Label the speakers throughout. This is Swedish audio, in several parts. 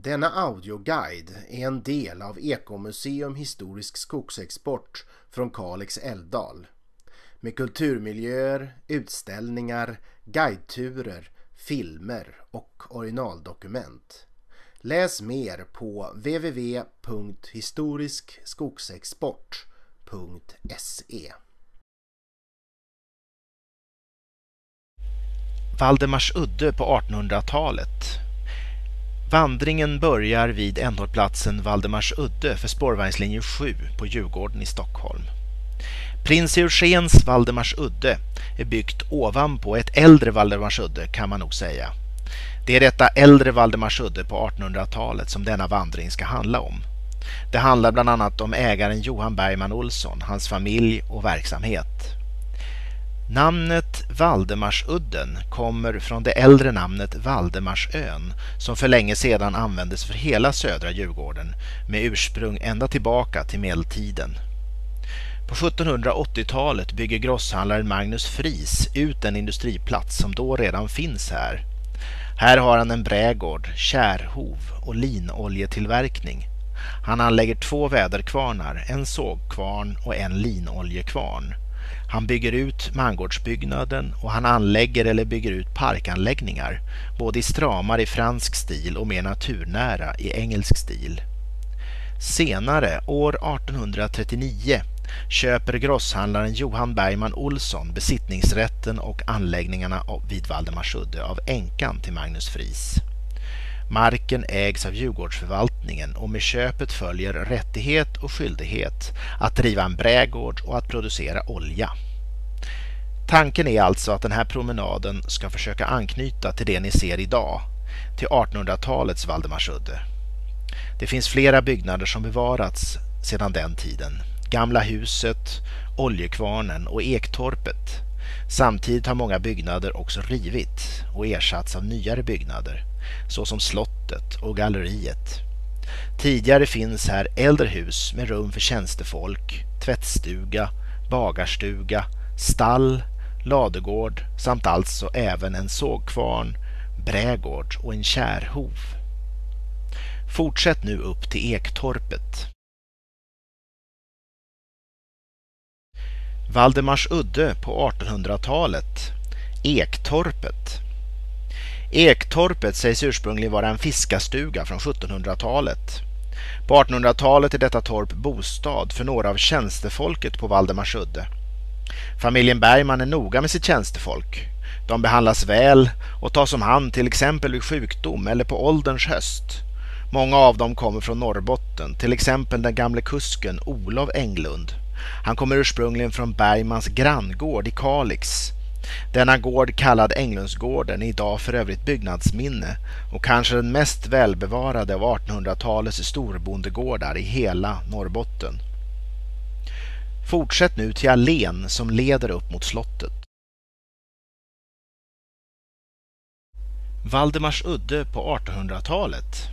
Speaker 1: Denna audioguide är en del av Ekomuseum Historisk Skogsexport från Kalix älvdal med kulturmiljöer, utställningar, guideturer, filmer och originaldokument. Läs mer på www.historiskskogsexport.se
Speaker 2: Valdemarsudde på 1800-talet. Vandringen börjar vid ändhållplatsen Valdemarsudde för spårvagnslinje 7 på Djurgården i Stockholm. Prins Eugens Valdemarsudde är byggt ovanpå ett äldre Valdemarsudde kan man nog säga. Det är detta äldre Valdemarsudde på 1800-talet som denna vandring ska handla om. Det handlar bland annat om ägaren Johan Bergman Olsson, hans familj och verksamhet. Namnet Valdemarsudden kommer från det äldre namnet Valdemarsön som för länge sedan användes för hela södra Djurgården med ursprung ända tillbaka till medeltiden. På 1780-talet bygger grosshandlaren Magnus Fris ut en industriplats som då redan finns här. Här har han en brädgård, kärhov och linoljetillverkning. Han anlägger två väderkvarnar, en sågkvarn och en linoljekvarn. Han bygger ut mangårdsbyggnaden och han anlägger eller bygger ut parkanläggningar, både i stramare i fransk stil och mer naturnära i engelsk stil. Senare, år 1839, köper grosshandlaren Johan Bergman Olsson besittningsrätten och anläggningarna vid Valdemarsudde av änkan till Magnus Fries. Marken ägs av Djurgårdsförvaltningen och med köpet följer rättighet och skyldighet att driva en brädgård och att producera olja. Tanken är alltså att den här promenaden ska försöka anknyta till det ni ser idag, till 1800-talets Valdemarsudde. Det finns flera byggnader som bevarats sedan den tiden. Gamla huset, Oljekvarnen och Ektorpet. Samtidigt har många byggnader också rivit och ersatts av nyare byggnader såsom slottet och galleriet. Tidigare finns här äldre hus med rum för tjänstefolk, tvättstuga, bagarstuga, stall, ladugård samt alltså även en sågkvarn, brädgård och en kärhov. Fortsätt nu upp till Ektorpet. Valdemars udde på 1800-talet, Ektorpet. Ektorpet sägs ursprungligen vara en fiskastuga från 1700-talet. På 1800-talet är detta torp bostad för några av tjänstefolket på Valdemarsudde. Familjen Bergman är noga med sitt tjänstefolk. De behandlas väl och tas om hand till exempel vid sjukdom eller på ålderns höst. Många av dem kommer från Norrbotten, till exempel den gamle kusken Olof Englund. Han kommer ursprungligen från Bergmans granngård i Kalix. Denna gård kallad Englundsgården är idag för övrigt byggnadsminne och kanske den mest välbevarade av 1800-talets storbondegårdar i hela Norrbotten. Fortsätt nu till allén som leder upp mot slottet. Valdemars udde på 1800-talet.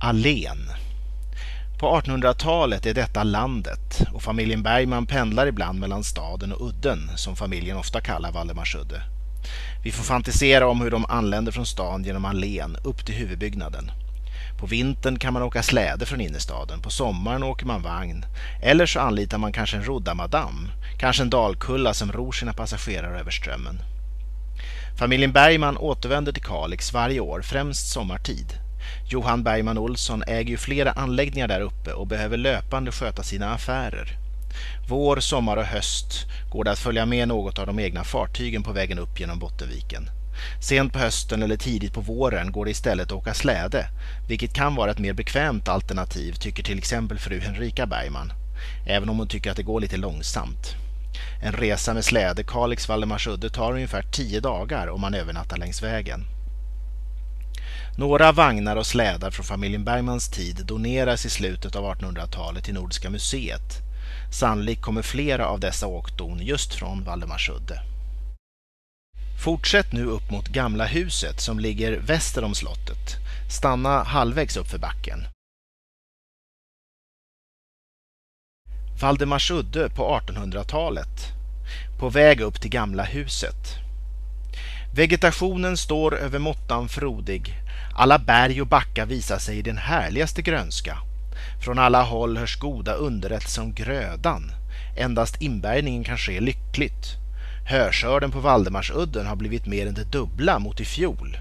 Speaker 2: Allén. På 1800-talet är detta landet och familjen Bergman pendlar ibland mellan staden och udden som familjen ofta kallar Valdemarsudde. Vi får fantisera om hur de anländer från stan genom allén upp till huvudbyggnaden. På vintern kan man åka släde från innerstaden, på sommaren åker man vagn eller så anlitar man kanske en roddarmadam, kanske en dalkulla som ror sina passagerare över strömmen. Familjen Bergman återvänder till Kalix varje år, främst sommartid. Johan Bergman Olsson äger ju flera anläggningar där uppe och behöver löpande sköta sina affärer. Vår, sommar och höst går det att följa med något av de egna fartygen på vägen upp genom Bottenviken. Sent på hösten eller tidigt på våren går det istället att åka släde, vilket kan vara ett mer bekvämt alternativ tycker till exempel fru Henrika Bergman, även om hon tycker att det går lite långsamt. En resa med släde Kalix-Valdemarsudde tar ungefär tio dagar om man övernattar längs vägen. Några vagnar och slädar från familjen Bergmans tid doneras i slutet av 1800-talet till Nordiska museet. Sannolikt kommer flera av dessa åkdon just från Valdemarsudde. Fortsätt nu upp mot Gamla huset som ligger väster om slottet. Stanna halvvägs upp för backen. Valdemarsudde på 1800-talet. På väg upp till Gamla huset. Vegetationen står över måttan frodig. Alla berg och backar visar sig i den härligaste grönska. Från alla håll hörs goda underrättelser om grödan. Endast inbärgningen kan ske lyckligt. Hörskörden på Valdemarsudden har blivit mer än det dubbla mot i fjol.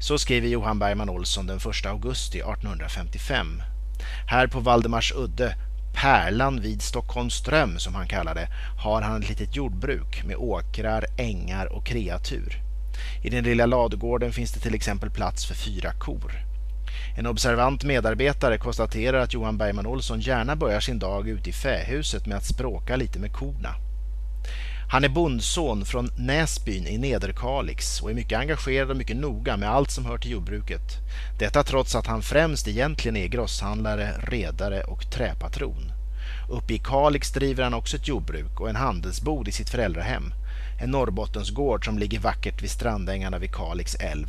Speaker 2: Så skriver Johan Bergman Olsson den 1 augusti 1855. Här på Valdemarsudde, pärlan vid Stockholmsström som han kallar det, har han ett litet jordbruk med åkrar, ängar och kreatur. I den lilla ladugården finns det till exempel plats för fyra kor. En observant medarbetare konstaterar att Johan Bergman Olsson gärna börjar sin dag ute i fähuset med att språka lite med korna. Han är bondson från Näsbyn i Nederkalix och är mycket engagerad och mycket noga med allt som hör till jordbruket. Detta trots att han främst egentligen är grosshandlare, redare och träpatron. Uppe i Kalix driver han också ett jordbruk och en handelsbod i sitt föräldrahem. En Norrbottensgård som ligger vackert vid strandängarna vid Kalix älv.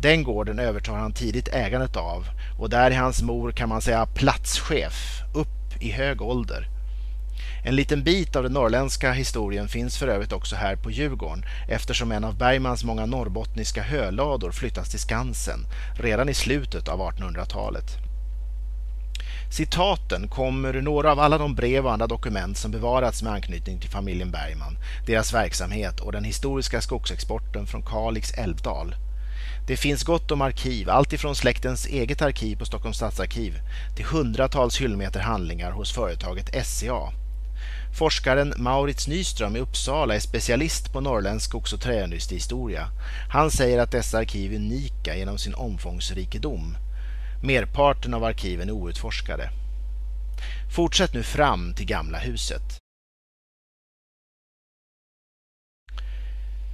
Speaker 2: Den gården övertar han tidigt ägandet av och där är hans mor kan man säga platschef, upp i hög ålder. En liten bit av den norrländska historien finns för övrigt också här på Djurgården eftersom en av Bergmans många norrbottniska hölador flyttas till Skansen redan i slutet av 1800-talet. Citaten kommer ur några av alla de brev och andra dokument som bevarats med anknytning till familjen Bergman, deras verksamhet och den historiska skogsexporten från Kalix älvdal. Det finns gott om arkiv, alltifrån släktens eget arkiv på Stockholms stadsarkiv till hundratals hyllmeter handlingar hos företaget SCA. Forskaren Maurits Nyström i Uppsala är specialist på norrländsk skogs och träindustrihistoria. Han säger att dessa arkiv är unika genom sin omfångsrikedom. Merparten av arkiven är outforskade. Fortsätt nu fram till Gamla huset.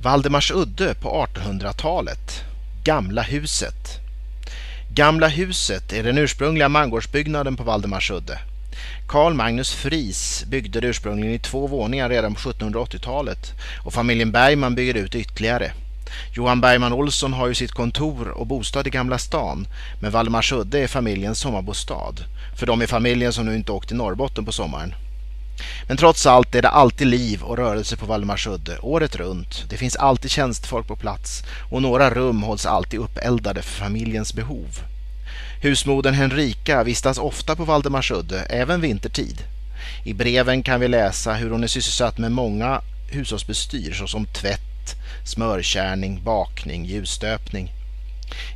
Speaker 2: Valdemarsudde på 1800-talet. Gamla huset. Gamla huset är den ursprungliga mangårdsbyggnaden på Valdemarsudde. Carl Magnus Fries byggde det ursprungligen i två våningar redan på 1780-talet och familjen Bergman bygger ut ytterligare. Johan Bergman Olsson har ju sitt kontor och bostad i Gamla stan men Valdemarsudde är familjens sommarbostad för de i familjen som nu inte åkt till Norrbotten på sommaren. Men trots allt är det alltid liv och rörelse på Valdemarsudde året runt. Det finns alltid tjänstfolk på plats och några rum hålls alltid uppeldade för familjens behov. Husmodern Henrika vistas ofta på Valdemarsudde, även vintertid. I breven kan vi läsa hur hon är sysselsatt med många hushållsbestyr såsom tvätt, smörkärning, bakning, ljusstöpning.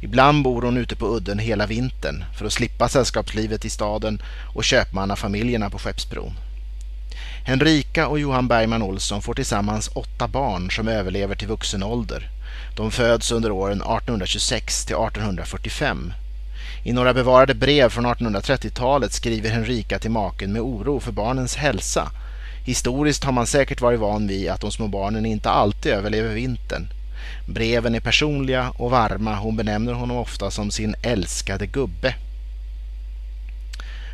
Speaker 2: Ibland bor hon ute på udden hela vintern för att slippa sällskapslivet i staden och köpmannafamiljerna på Skeppsbron. Henrika och Johan Bergman Olsson får tillsammans åtta barn som överlever till vuxen ålder. De föds under åren 1826 till 1845. I några bevarade brev från 1830-talet skriver Henrika till maken med oro för barnens hälsa. Historiskt har man säkert varit van vid att de små barnen inte alltid överlever vintern. Breven är personliga och varma. Hon benämner honom ofta som sin älskade gubbe.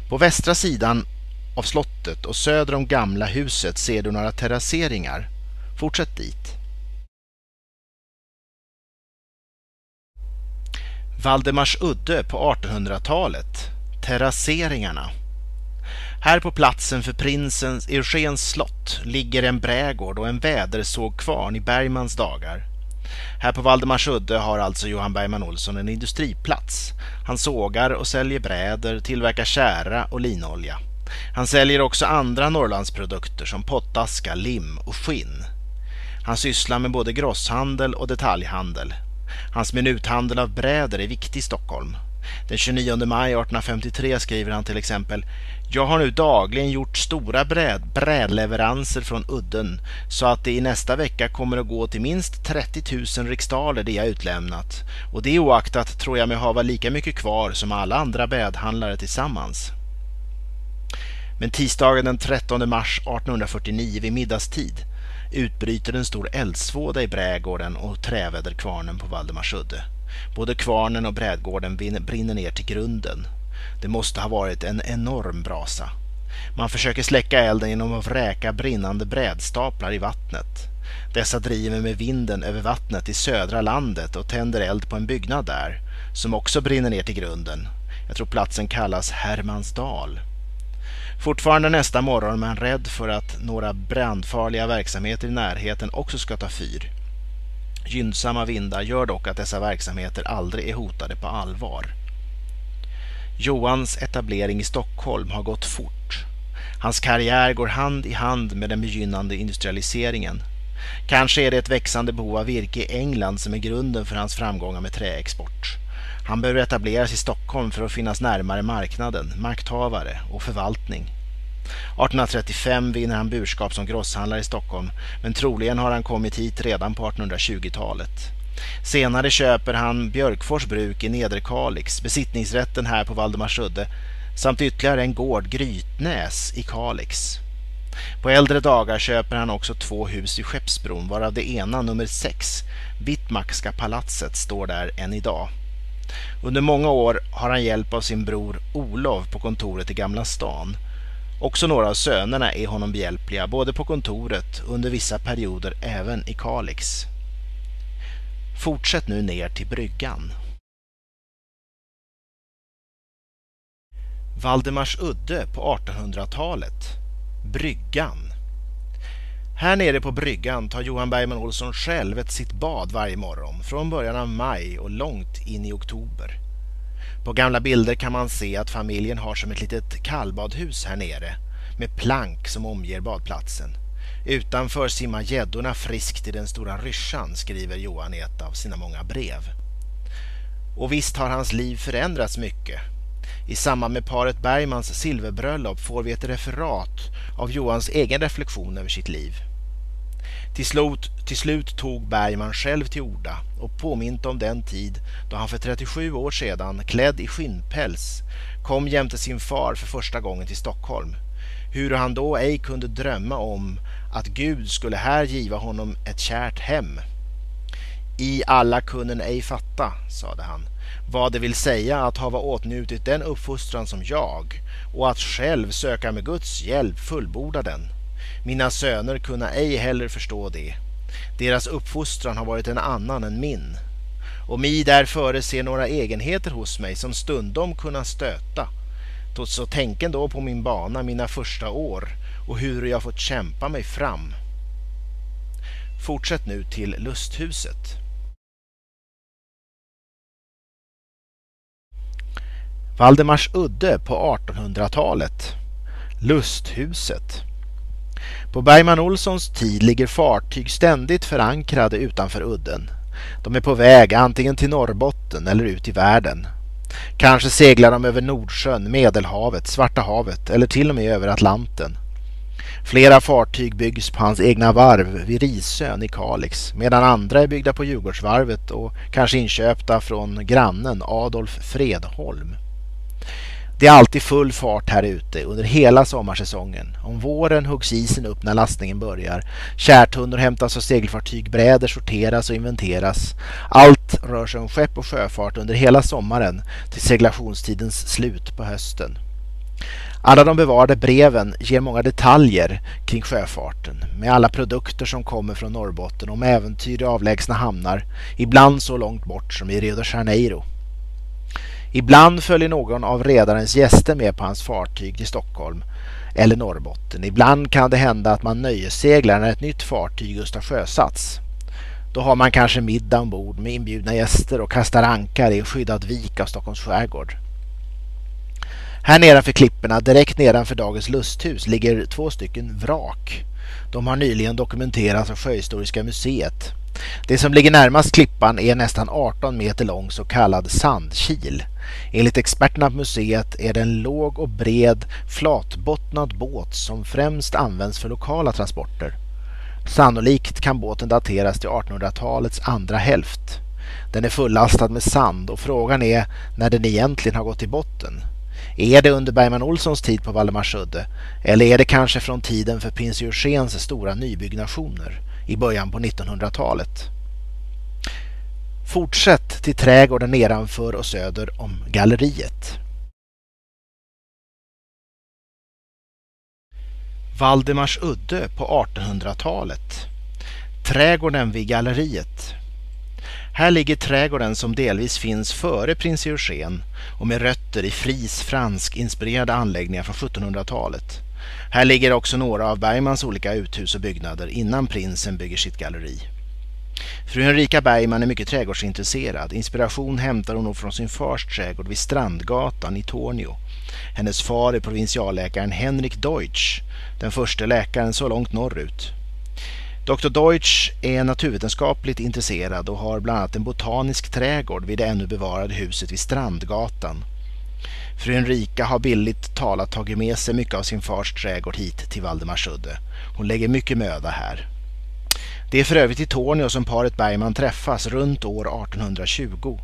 Speaker 2: På västra sidan av slottet och söder om gamla huset ser du några terrasseringar. Fortsätt dit. Valdemars udde på 1800-talet. Terrasseringarna. Här på platsen för prinsens Eugens slott ligger en brädgård och en vädersågkvarn i Bergmans dagar. Här på Valdemarsudde har alltså Johan Bergman Olsson en industriplats. Han sågar och säljer bräder, tillverkar kära och linolja. Han säljer också andra Norrlandsprodukter som pottaska, lim och skinn. Han sysslar med både grosshandel och detaljhandel. Hans minuthandel av bräder är viktig i Stockholm. Den 29 maj 1853 skriver han till exempel jag har nu dagligen gjort stora bräd, brädleveranser från udden så att det i nästa vecka kommer att gå till minst 30 000 riksdaler det jag utlämnat och det oaktat tror jag mig hava lika mycket kvar som alla andra brädhandlare tillsammans. Men tisdagen den 13 mars 1849 vid middagstid utbryter en stor eldsvåda i brädgården och träväderkvarnen på Valdemarsudde. Både kvarnen och brädgården brinner ner till grunden. Det måste ha varit en enorm brasa. Man försöker släcka elden genom att vräka brinnande brädstaplar i vattnet. Dessa driver med vinden över vattnet i södra landet och tänder eld på en byggnad där, som också brinner ner till grunden. Jag tror platsen kallas Hermansdal. Fortfarande nästa morgon är man rädd för att några brandfarliga verksamheter i närheten också ska ta fyr. Gynnsamma vindar gör dock att dessa verksamheter aldrig är hotade på allvar. Johans etablering i Stockholm har gått fort. Hans karriär går hand i hand med den begynnande industrialiseringen. Kanske är det ett växande behov av virke i England som är grunden för hans framgångar med träexport. Han behöver etableras i Stockholm för att finnas närmare marknaden, makthavare och förvaltning. 1835 vinner han burskap som grosshandlare i Stockholm, men troligen har han kommit hit redan på 1820-talet. Senare köper han Björkfors bruk i Nederkalix, besittningsrätten här på Valdemarsudde samt ytterligare en gård, Grytnäs, i Kalix. På äldre dagar köper han också två hus i Skeppsbron varav det ena, nummer 6, Wittmackska palatset, står där än idag. Under många år har han hjälp av sin bror Olof på kontoret i Gamla stan. Också några av sönerna är honom behjälpliga, både på kontoret och under vissa perioder även i Kalix. Fortsätt nu ner till bryggan. Valdemars udde på 1800-talet. Bryggan. Här nere på bryggan tar Johan Bergman Olsson själv ett sitt bad varje morgon från början av maj och långt in i oktober. På gamla bilder kan man se att familjen har som ett litet kallbadhus här nere med plank som omger badplatsen. Utanför simmar gäddorna friskt i den stora ryschan, skriver Johan i ett av sina många brev. Och visst har hans liv förändrats mycket. I samband med paret Bergmans silverbröllop får vi ett referat av Johans egen reflektion över sitt liv. Till slut, till slut tog Bergman själv till orda och påminte om den tid då han för 37 år sedan, klädd i skinnpäls, kom jämte sin far för första gången till Stockholm. Hur han då ej kunde drömma om att Gud skulle här giva honom ett kärt hem. I alla kunden ej fatta, sade han, vad det vill säga att hava åtnjutit den uppfostran som jag och att själv söka med Guds hjälp fullborda den. Mina söner kunna ej heller förstå det. Deras uppfostran har varit en annan än min. Och mi därföre ser några egenheter hos mig som stundom kunna stöta. Så tänk ändå på min bana mina första år och hur jag fått kämpa mig fram. Fortsätt nu till lusthuset. Valdemars udde på 1800-talet. Lusthuset. På Bergman Olssons tid ligger fartyg ständigt förankrade utanför udden. De är på väg antingen till Norrbotten eller ut i världen. Kanske seglar de över Nordsjön, Medelhavet, Svarta havet eller till och med över Atlanten. Flera fartyg byggs på hans egna varv vid Risön i Kalix medan andra är byggda på Djurgårdsvarvet och kanske inköpta från grannen Adolf Fredholm. Det är alltid full fart här ute under hela sommarsäsongen. Om våren huggs isen upp när lastningen börjar. Kärtunnor hämtas av segelfartyg, bräder sorteras och inventeras. Allt rör sig om skepp och sjöfart under hela sommaren till seglationstidens slut på hösten. Alla de bevarade breven ger många detaljer kring sjöfarten med alla produkter som kommer från Norrbotten om äventyr i avlägsna hamnar, ibland så långt bort som i Rio de Janeiro. Ibland följer någon av redarens gäster med på hans fartyg till Stockholm eller Norrbotten. Ibland kan det hända att man nöjesseglar när ett nytt fartyg just har sjösatts. Då har man kanske middag ombord med inbjudna gäster och kastar ankar i en skyddad vik av Stockholms skärgård. Här nedanför klipporna, direkt nedanför dagens lusthus, ligger två stycken vrak. De har nyligen dokumenterats av Sjöhistoriska museet. Det som ligger närmast klippan är nästan 18 meter lång så kallad sandkil. Enligt experterna på museet är det en låg och bred flatbottnad båt som främst används för lokala transporter. Sannolikt kan båten dateras till 1800-talets andra hälft. Den är fullastad med sand och frågan är när den egentligen har gått till botten. Är det under Bergman Olssons tid på Valdemarsudde eller är det kanske från tiden för prins Eugens stora nybyggnationer i början på 1900-talet? Fortsätt till trädgården nedanför och söder om galleriet. Valdemars udde på 1800-talet. Trädgården vid galleriet. Här ligger trädgården som delvis finns före prins Eugen och med rötter i fris fransk inspirerade anläggningar från 1700-talet. Här ligger också några av Bergmans olika uthus och byggnader innan prinsen bygger sitt galleri. Fru Henrika Bergman är mycket trädgårdsintresserad. Inspiration hämtar hon nog från sin fars trädgård vid Strandgatan i Tornio. Hennes far är provinsialläkaren Henrik Deutsch, den första läkaren så långt norrut. Dr Deutsch är naturvetenskapligt intresserad och har bland annat en botanisk trädgård vid det ännu bevarade huset vid Strandgatan. Fru Henrika har billigt talat tagit med sig mycket av sin fars trädgård hit till Valdemarsudde. Hon lägger mycket möda här. Det är för övrigt i Torneå som paret Bergman träffas runt år 1820.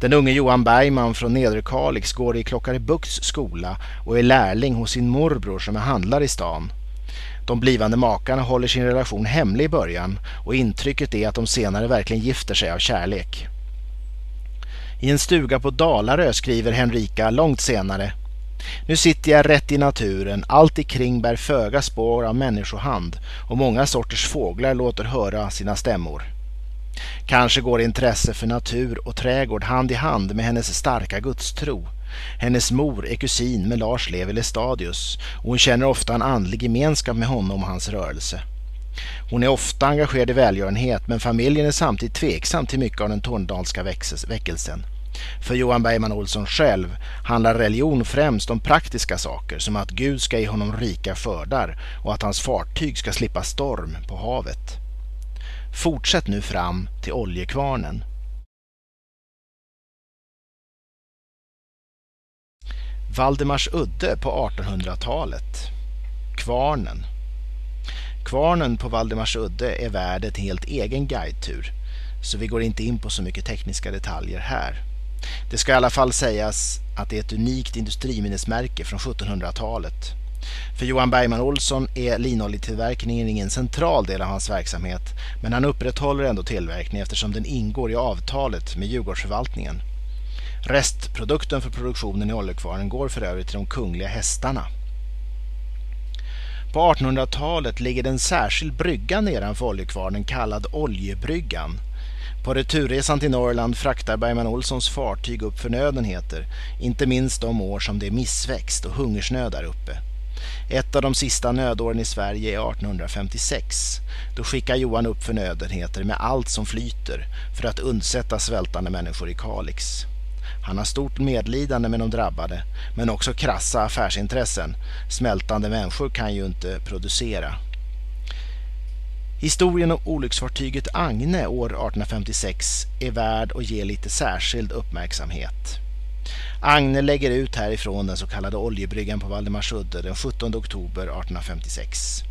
Speaker 2: Den unge Johan Bergman från Nederkalix går i Klockarebukts skola och är lärling hos sin morbror som är handlare i stan. De blivande makarna håller sin relation hemlig i början och intrycket är att de senare verkligen gifter sig av kärlek. I en stuga på Dalarö skriver Henrika långt senare nu sitter jag rätt i naturen, allt ikring bär föga spår av människohand och många sorters fåglar låter höra sina stämmor. Kanske går intresse för natur och trädgård hand i hand med hennes starka gudstro. Hennes mor är kusin med Lars Levi Lestadius och hon känner ofta en andlig gemenskap med honom och hans rörelse. Hon är ofta engagerad i välgörenhet men familjen är samtidigt tveksam till mycket av den torndalska väckelsen. För Johan Bergman Olsson själv handlar religion främst om praktiska saker som att Gud ska ge honom rika skördar och att hans fartyg ska slippa storm på havet. Fortsätt nu fram till oljekvarnen. Valdemars udde på 1800-talet. Kvarnen. Kvarnen på Valdemars udde är värd en helt egen guidetur, så vi går inte in på så mycket tekniska detaljer här. Det ska i alla fall sägas att det är ett unikt industriminnesmärke från 1700-talet. För Johan Bergman Olsson är linoljetillverkningen ingen central del av hans verksamhet men han upprätthåller ändå tillverkningen eftersom den ingår i avtalet med Djurgårdsförvaltningen. Restprodukten för produktionen i oljekvarnen går för övrigt till de kungliga hästarna. På 1800-talet ligger det en särskild brygga nedanför oljekvarnen kallad Oljebryggan på returresan till Norrland fraktar Bergman Olssons fartyg upp förnödenheter, inte minst de år som det är missväxt och hungersnöd där uppe. Ett av de sista nödåren i Sverige är 1856. Då skickar Johan upp förnödenheter med allt som flyter för att undsätta svältande människor i Kalix. Han har stort medlidande med de drabbade, men också krassa affärsintressen. Smältande människor kan ju inte producera. Historien om olycksfartyget Agne år 1856 är värd att ge lite särskild uppmärksamhet. Agne lägger ut härifrån den så kallade oljebryggan på Valdemarsudde den 17 oktober 1856.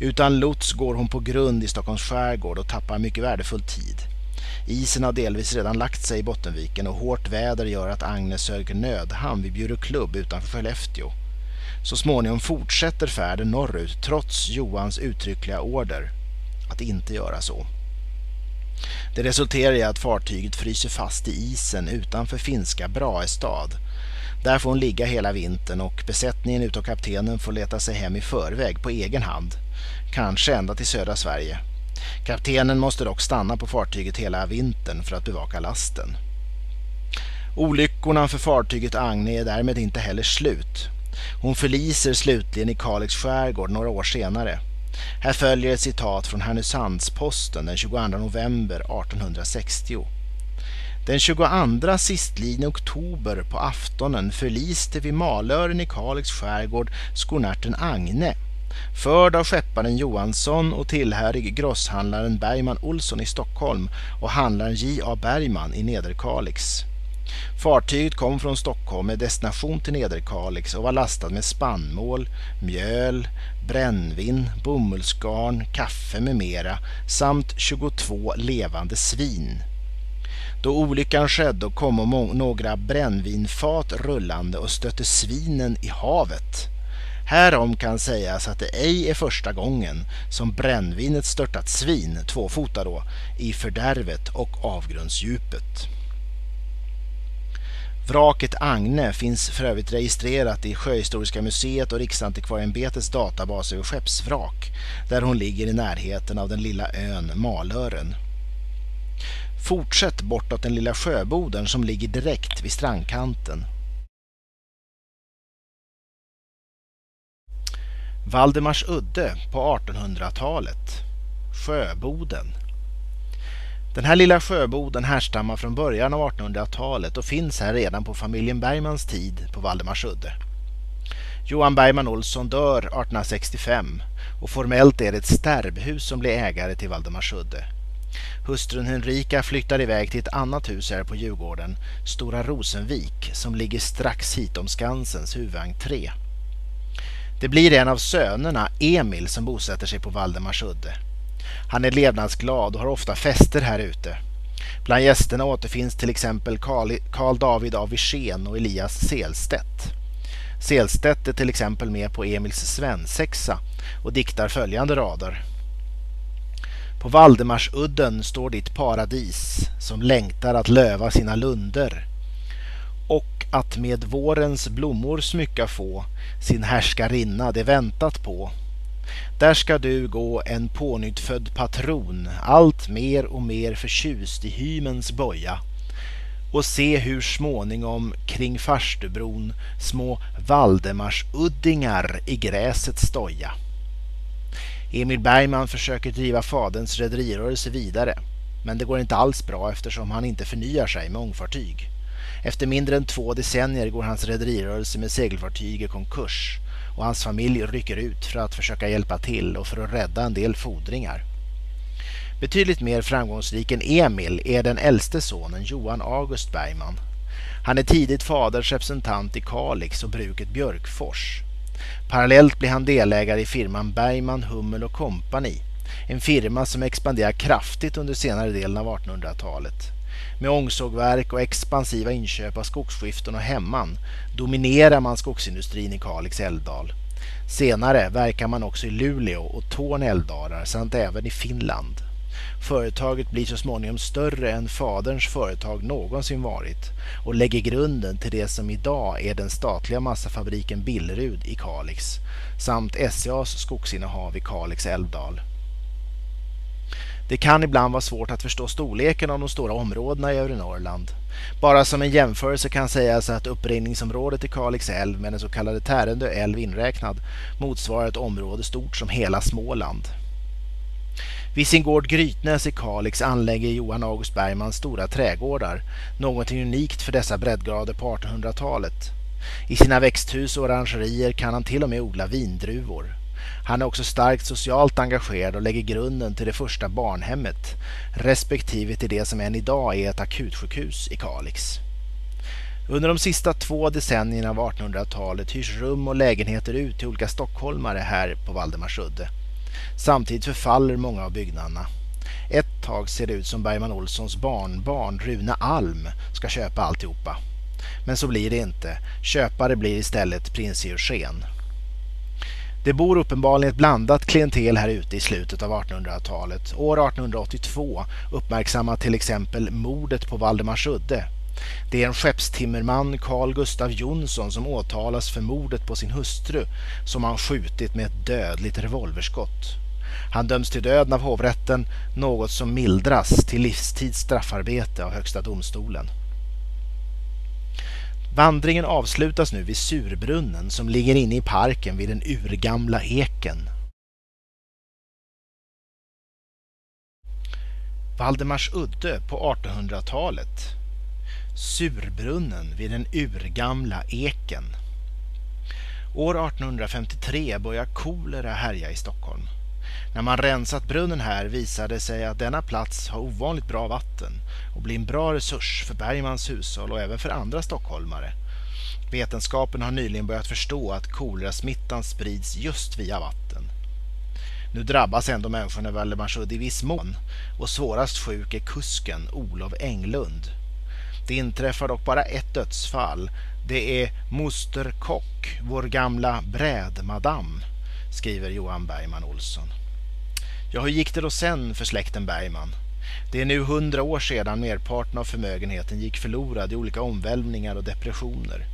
Speaker 2: Utan lots går hon på grund i Stockholms skärgård och tappar mycket värdefull tid. Isen har delvis redan lagt sig i Bottenviken och hårt väder gör att Agne söker nödhamn vid Bjuröklubb utanför Skellefteå. Så småningom fortsätter färden norrut trots Johans uttryckliga order att inte göra så. Det resulterar i att fartyget fryser fast i isen utanför finska Braestad. Där får hon ligga hela vintern och besättningen utav kaptenen får leta sig hem i förväg på egen hand. Kanske ända till södra Sverige. Kaptenen måste dock stanna på fartyget hela vintern för att bevaka lasten. Olyckorna för fartyget Agne är därmed inte heller slut. Hon förliser slutligen i Kalix skärgård några år senare. Här följer ett citat från Härnösandsposten den 22 november 1860. Den 22 sistlidne oktober på aftonen förliste vid Malören i Kalix skärgård skornärten Agne, förd av skepparen Johansson och tillhörig grosshandlaren Bergman Olsson i Stockholm och handlaren J.A. Bergman i Nederkalix. Fartyget kom från Stockholm med destination till Nederkalix och var lastat med spannmål, mjöl, brännvin, bomullsgarn, kaffe med mera samt 22 levande svin. Då olyckan skedde kom några brännvinfat rullande och stötte svinen i havet. Härom kan sägas att det ej är första gången som brännvinet störtat svin, tvåfota då, i fördärvet och avgrundsdjupet. Vraket Agne finns för övrigt registrerat i Sjöhistoriska museet och Riksantikvarieämbetets databas över skeppsvrak där hon ligger i närheten av den lilla ön Malören. Fortsätt bortåt den lilla sjöboden som ligger direkt vid strandkanten. Valdemars udde på 1800-talet. Sjöboden. Den här lilla sjöboden härstammar från början av 1800-talet och finns här redan på familjen Bergmans tid på Valdemarsudde. Johan Bergman Olsson dör 1865 och formellt är det ett stärbhus som blir ägare till Valdemarsudde. Hustrun Henrika flyttar iväg till ett annat hus här på Djurgården, Stora Rosenvik, som ligger strax hitom Skansens huvudentré. Det blir en av sönerna, Emil, som bosätter sig på Valdemarsudde. Han är levnadsglad och har ofta fester här ute. Bland gästerna återfinns till exempel Karl David av Wirsén och Elias Selstedt. Selstedt är till exempel med på Emils svensexa och diktar följande rader. På Valdemarsudden står ditt paradis som längtar att löva sina lunder och att med vårens blommor smycka få sin härskarinna det väntat på. Där ska du gå en pånyttfödd patron, allt mer och mer förtjust i hymens boja och se hur småningom kring farstubron små Valdemarsuddingar i gräset stoja. Emil Bergman försöker driva faderns rederirörelse vidare, men det går inte alls bra eftersom han inte förnyar sig med ångfartyg. Efter mindre än två decennier går hans rederirörelse med segelfartyg i konkurs och hans familj rycker ut för att försöka hjälpa till och för att rädda en del fordringar. Betydligt mer framgångsrik än Emil är den äldste sonen Johan August Bergman. Han är tidigt faders representant i Kalix och bruket Björkfors. Parallellt blir han delägare i firman Bergman, Hummel och Company, en firma som expanderar kraftigt under senare delen av 1800-talet. Med ångsågverk och expansiva inköp av skogsskiften och hemman dominerar man skogsindustrin i Kalix älvdal. Senare verkar man också i Luleå och Torn älvdalar samt även i Finland. Företaget blir så småningom större än faderns företag någonsin varit och lägger grunden till det som idag är den statliga massafabriken Billerud i Kalix samt SCAs skogsinnehav i Kalix älvdal. Det kan ibland vara svårt att förstå storleken av de stora områdena i övre Norrland. Bara som en jämförelse kan sägas att upprinningsområdet i Kalix älv med den så kallade Tärendö älv inräknad motsvarar ett område stort som hela Småland. Vid sin gård Grytnäs i Kalix anlägger Johan August Bergman stora trädgårdar, någonting unikt för dessa breddgrader på 1800-talet. I sina växthus och orangerier kan han till och med odla vindruvor. Han är också starkt socialt engagerad och lägger grunden till det första barnhemmet, respektive till det som än idag är ett akutsjukhus i Kalix. Under de sista två decennierna av 1800-talet hyrs rum och lägenheter ut till olika stockholmare här på Valdemarsudde. Samtidigt förfaller många av byggnaderna. Ett tag ser det ut som Bergman Olssons barnbarn Rune Alm ska köpa alltihopa. Men så blir det inte. Köpare blir istället prins Eugen. Det bor uppenbarligen ett blandat klientel här ute i slutet av 1800-talet. År 1882 uppmärksammar till exempel mordet på Valdemarsudde. Det är en skeppstimmerman, Carl Gustav Jonsson, som åtalas för mordet på sin hustru som han skjutit med ett dödligt revolverskott. Han döms till döden av hovrätten, något som mildras till livstids straffarbete av Högsta domstolen. Vandringen avslutas nu vid Surbrunnen som ligger inne i parken vid den urgamla eken. Valdemars udde på 1800-talet. Surbrunnen vid den urgamla eken. År 1853 börjar kolera härja i Stockholm. När man rensat brunnen här visade det sig att denna plats har ovanligt bra vatten och blir en bra resurs för Bergmans hushåll och även för andra stockholmare. Vetenskapen har nyligen börjat förstå att kolerasmittan sprids just via vatten. Nu drabbas ändå människorna i Valdemarsudde i viss mån och svårast sjuk är kusken Olof Englund. Det inträffar dock bara ett dödsfall. Det är moster Kock, vår gamla brädmadam, skriver Johan Bergman Olsson. Ja, hur gick det då sen för släkten Bergman? Det är nu hundra år sedan merparten av förmögenheten gick förlorad i olika omvälvningar och depressioner.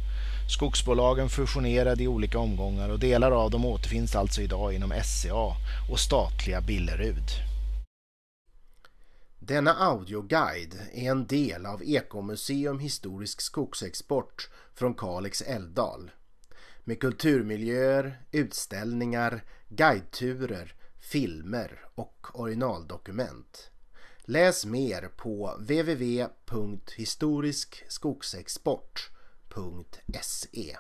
Speaker 2: Skogsbolagen fusionerade i olika omgångar och delar av dem återfinns alltså idag inom SCA och statliga Billerud.
Speaker 1: Denna audioguide är en del av Ekomuseum Historisk Skogsexport från Kalix älvdal med kulturmiljöer, utställningar, guideturer, filmer och originaldokument. Läs mer på www.historiskskogsexport.se